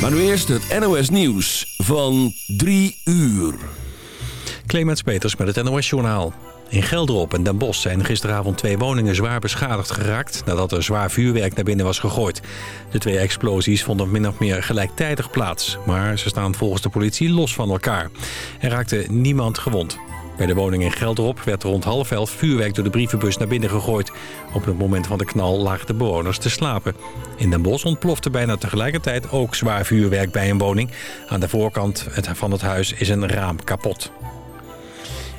Maar nu eerst het NOS Nieuws van 3 uur. Clemens Peters met het NOS Journaal. In Gelderop en Den Bosch zijn gisteravond twee woningen zwaar beschadigd geraakt... nadat er zwaar vuurwerk naar binnen was gegooid. De twee explosies vonden min of meer gelijktijdig plaats... maar ze staan volgens de politie los van elkaar. Er raakte niemand gewond. Bij de woning in Gelderop werd rond half elf vuurwerk door de brievenbus naar binnen gegooid. Op het moment van de knal lagen de bewoners te slapen. In Den Bosch ontplofte bijna tegelijkertijd ook zwaar vuurwerk bij een woning. Aan de voorkant van het huis is een raam kapot.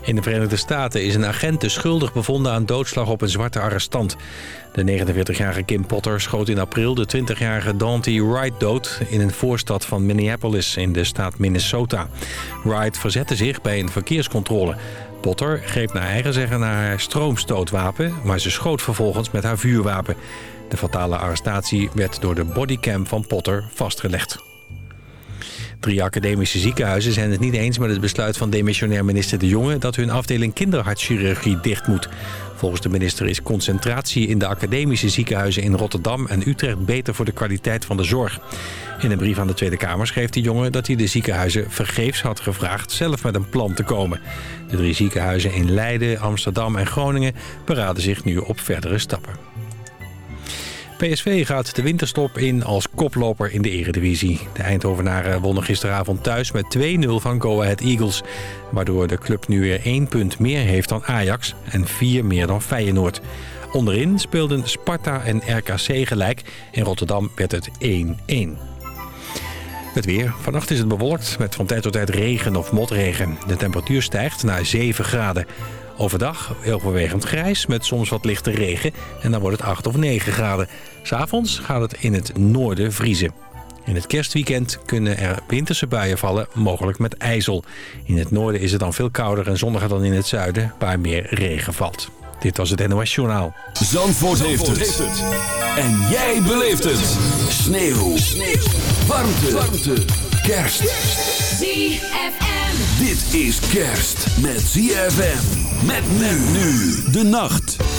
In de Verenigde Staten is een agent schuldig bevonden aan doodslag op een zwarte arrestant. De 49-jarige Kim Potter schoot in april de 20-jarige Dante Wright dood... in een voorstad van Minneapolis in de staat Minnesota. Wright verzette zich bij een verkeerscontrole. Potter greep naar eigen zeggen naar haar stroomstootwapen... maar ze schoot vervolgens met haar vuurwapen. De fatale arrestatie werd door de bodycam van Potter vastgelegd. Drie academische ziekenhuizen zijn het niet eens met het besluit van demissionair minister De Jonge... dat hun afdeling kinderhartchirurgie dicht moet. Volgens de minister is concentratie in de academische ziekenhuizen in Rotterdam en Utrecht beter voor de kwaliteit van de zorg. In een brief aan de Tweede Kamer schreef de jongen dat hij de ziekenhuizen vergeefs had gevraagd zelf met een plan te komen. De drie ziekenhuizen in Leiden, Amsterdam en Groningen beraden zich nu op verdere stappen. PSV gaat de winterstop in als koploper in de eredivisie. De Eindhovenaren wonnen gisteravond thuis met 2-0 van Go Ahead Eagles. Waardoor de club nu weer één punt meer heeft dan Ajax en vier meer dan Feyenoord. Onderin speelden Sparta en RKC gelijk. In Rotterdam werd het 1-1. Het weer. Vannacht is het bewolkt met van tijd tot tijd regen of motregen. De temperatuur stijgt naar 7 graden. Overdag overwegend grijs met soms wat lichte regen en dan wordt het 8 of 9 graden. S'avonds gaat het in het noorden vriezen. In het kerstweekend kunnen er winterse buien vallen, mogelijk met ijzel. In het noorden is het dan veel kouder en zonniger dan in het zuiden, waar meer regen valt. Dit was het NOS Journaal. Zandvoort, Zandvoort heeft, het. En jij beleeft het. Sneeuw. Sneeuw. Warmte. Warmte. Kerst. ZFM. Dit is kerst met ZFM. Met men nu. De nacht.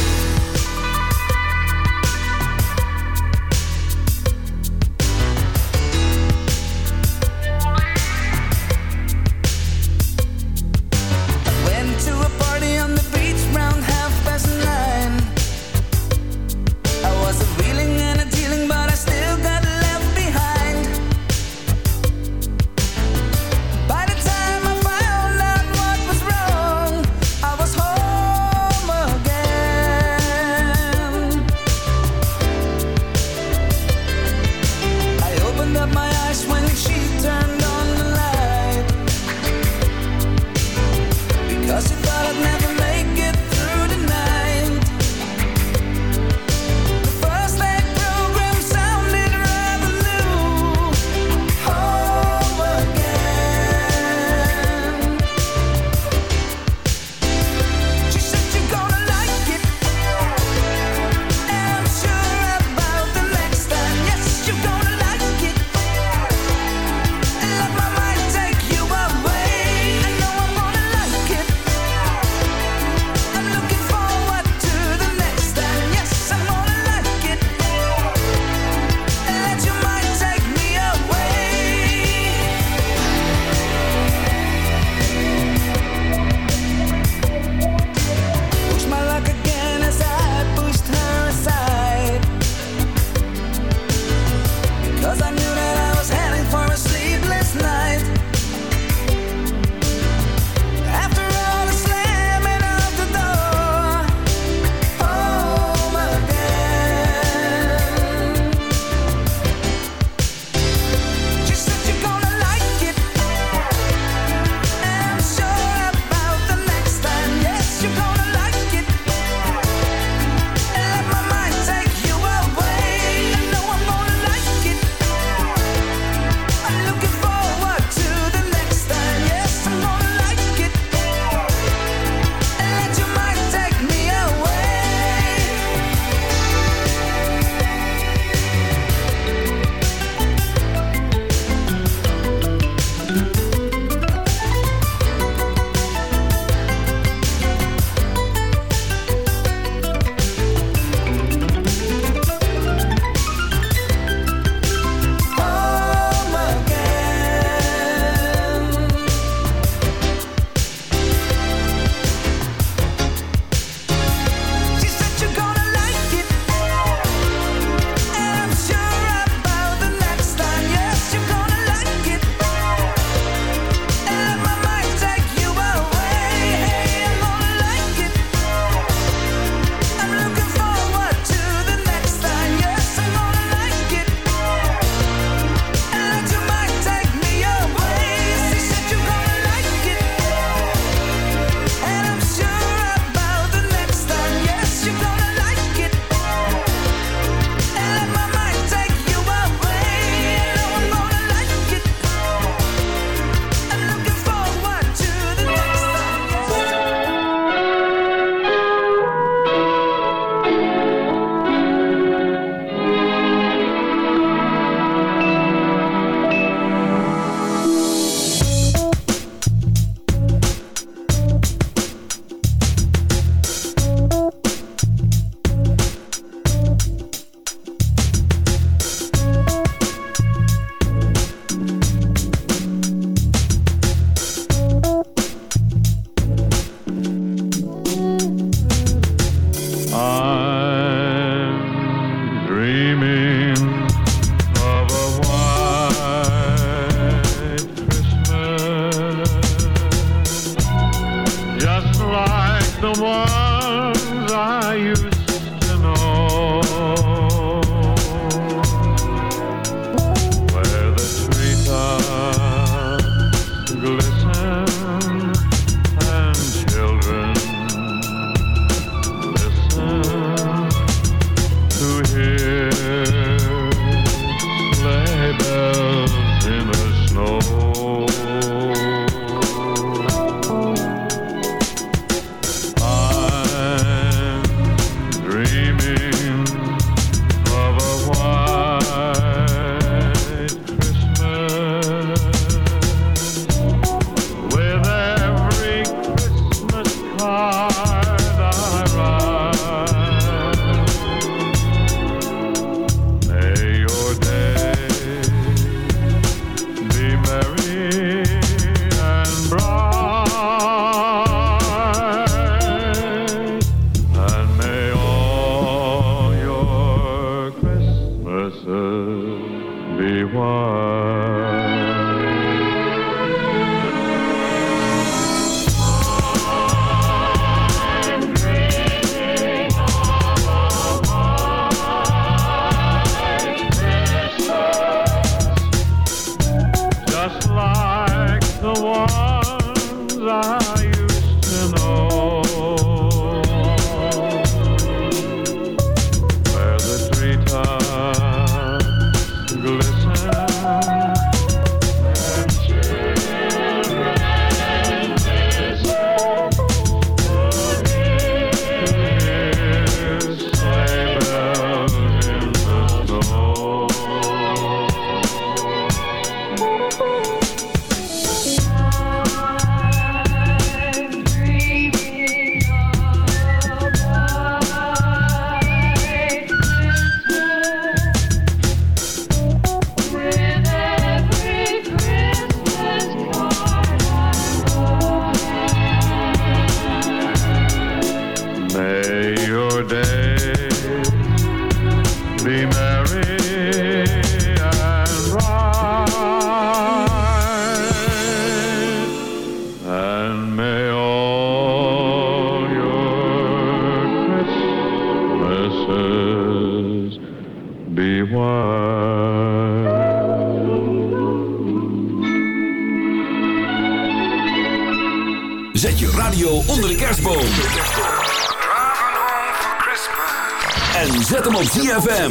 En zet hem op ZFM.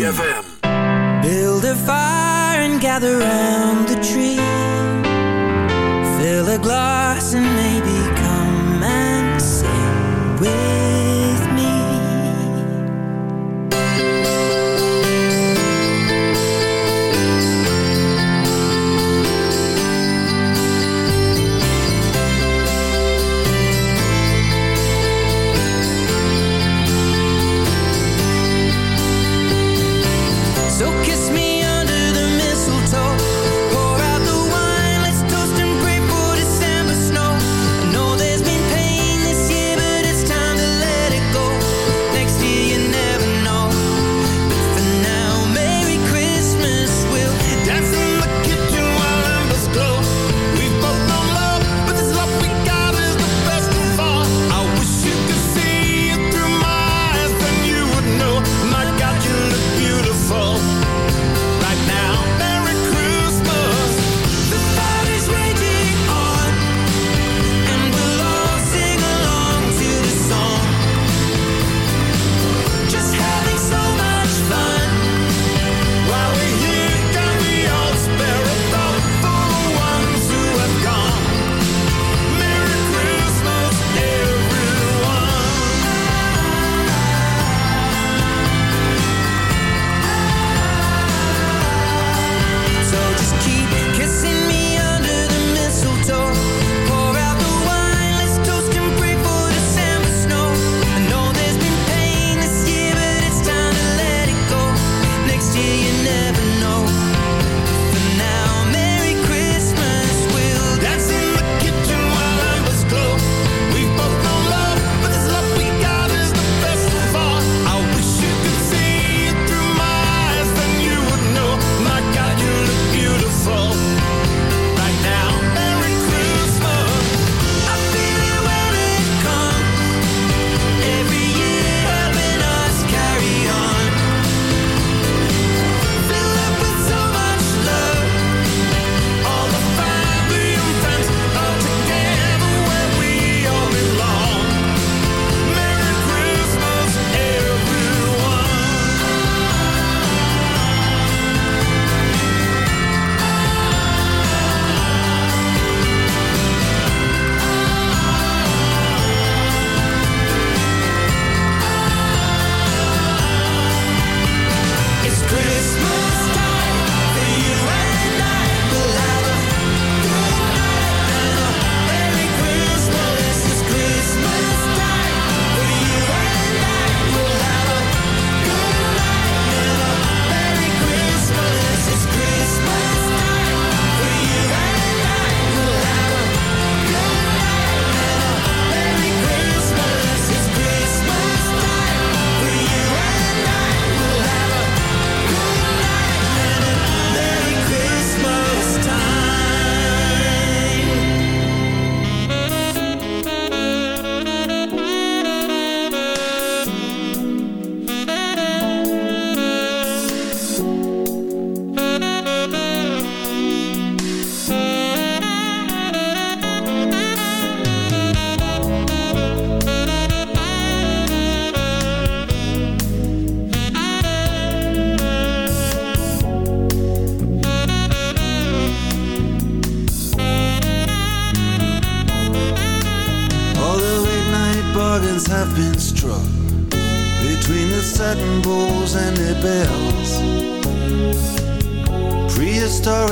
Build a fire and gather round the tree. Fill a glass and maybe come and sing with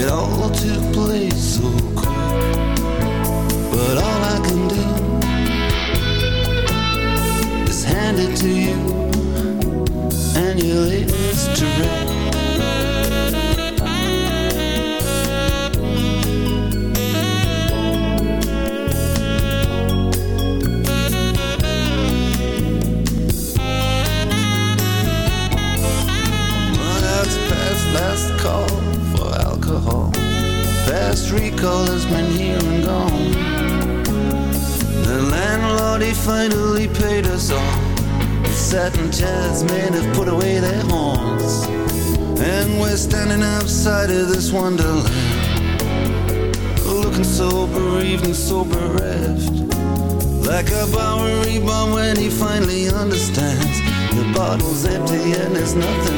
It all took place empty and there's nothing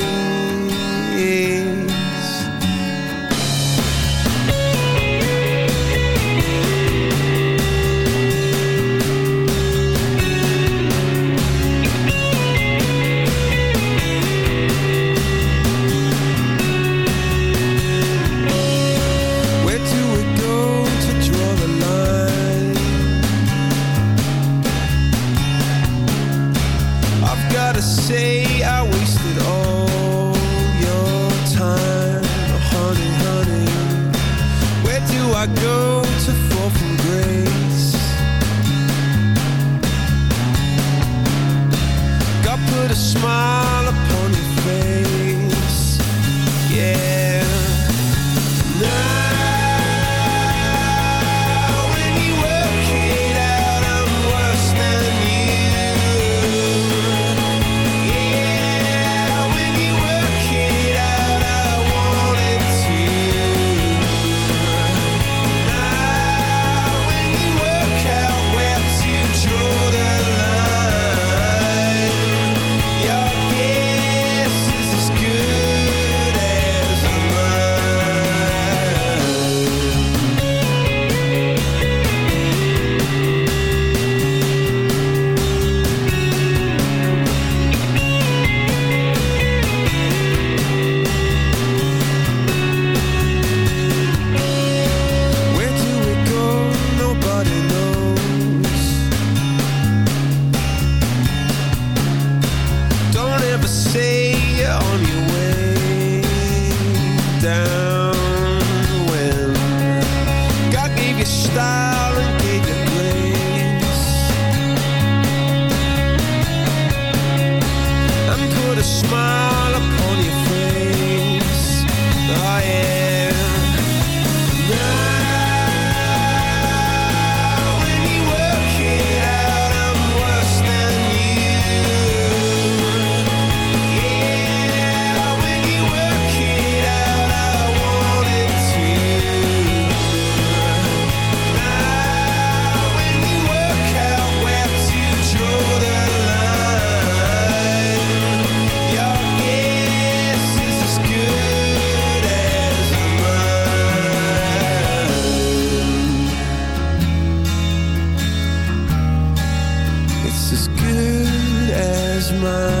smile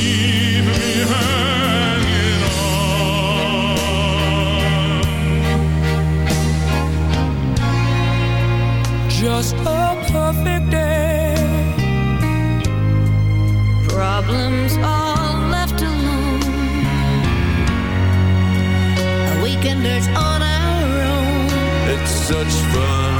keep me hanging on. Just a perfect day. Problems all left alone. Weekenders on our own. It's such fun.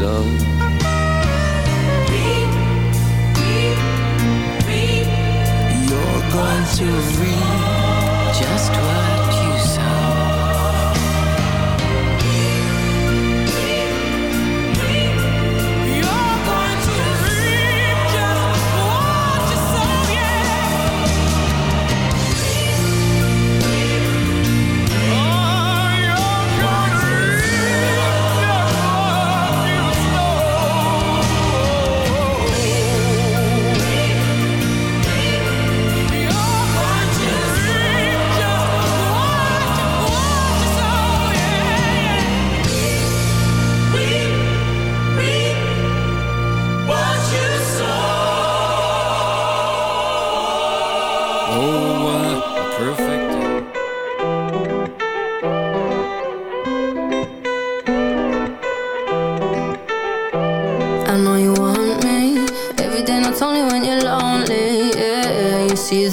you sow. You're going to read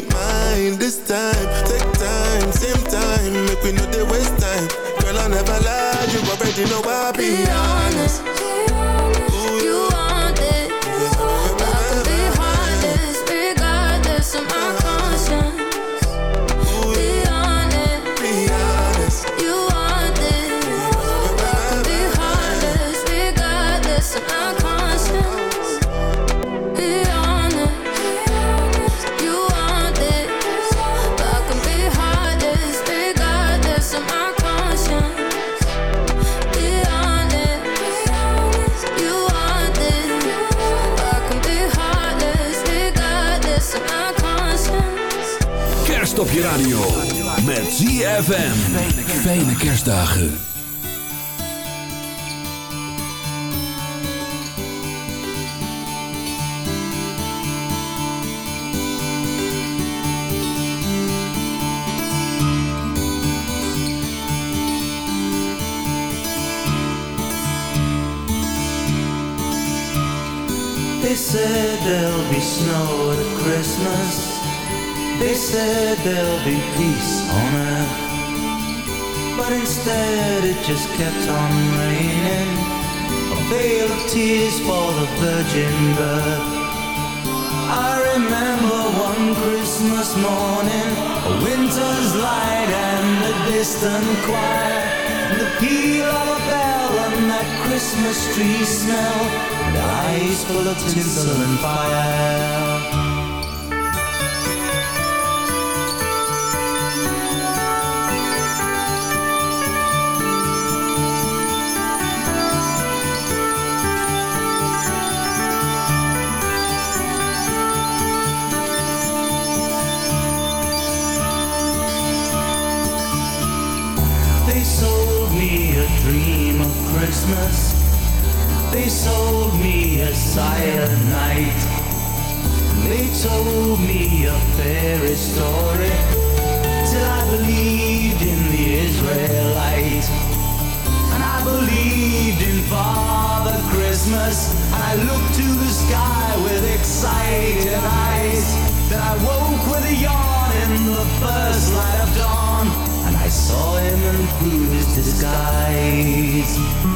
be mine this time. Take time, same time, make we know they waste time. Girl I never lie, you already know I be Be je radio met ZFM. Fijne kerstdagen. They said there'll be snow at Christmas. They said there'll be peace on earth. But instead it just kept on raining. A veil of tears for the virgin birth. I remember one Christmas morning, a winter's light and a distant choir, and the peal of a bell and that Christmas tree smell, and eyes full of tinsel and fire. Silent night. They told me a fairy story till I believed in the Israelite. And I believed in Father Christmas. And I looked to the sky with excited eyes. Then I woke with a yawn in the first light of dawn. And I saw him and through his disguise.